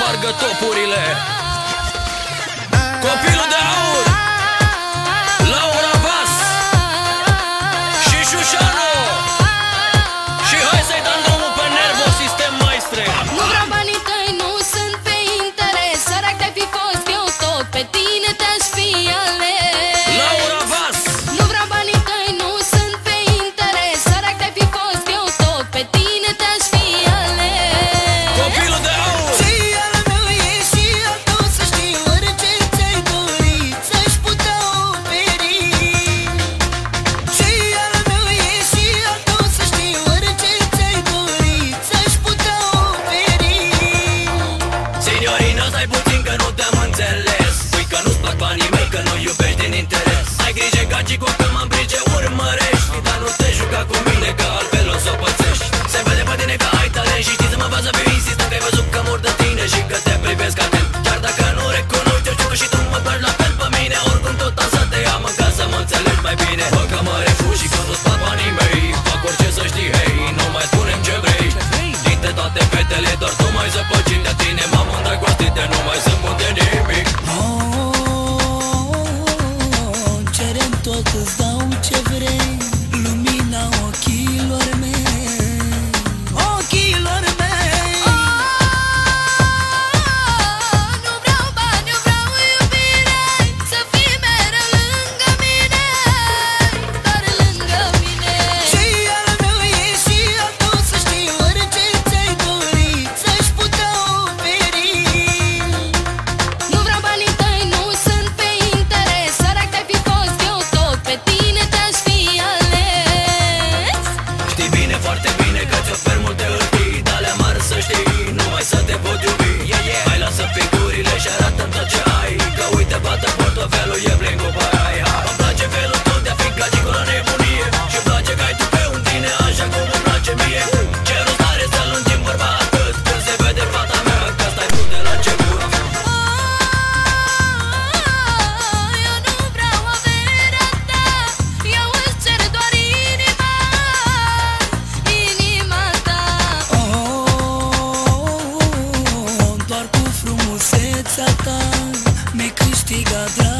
spargă topurile. Copilul de the blood.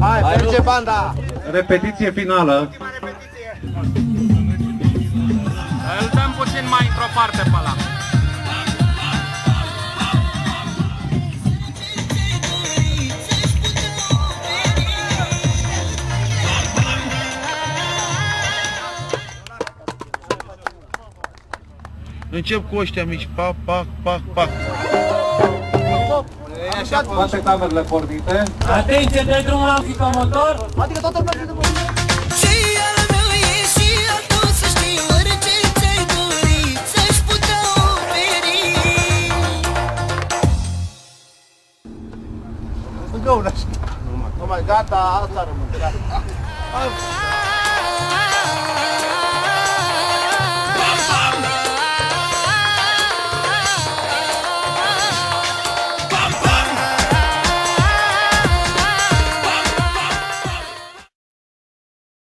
Hai, merge banda! Repetiție finală. Îl dăm puțin mai într-o parte pe ăla. Încep cu ăștia mici, pac, pac, pac, pac stop! Toate camerele pornite. Atenție, dă drumul la motor. Adică toată lumea de motor. Gata, asta rămâne.